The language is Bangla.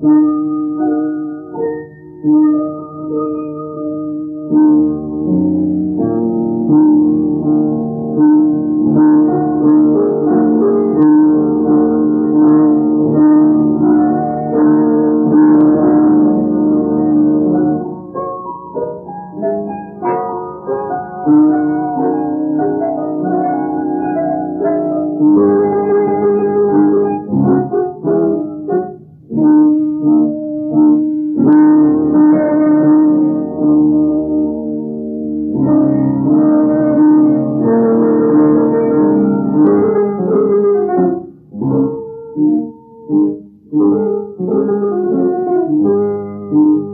Música Thank you.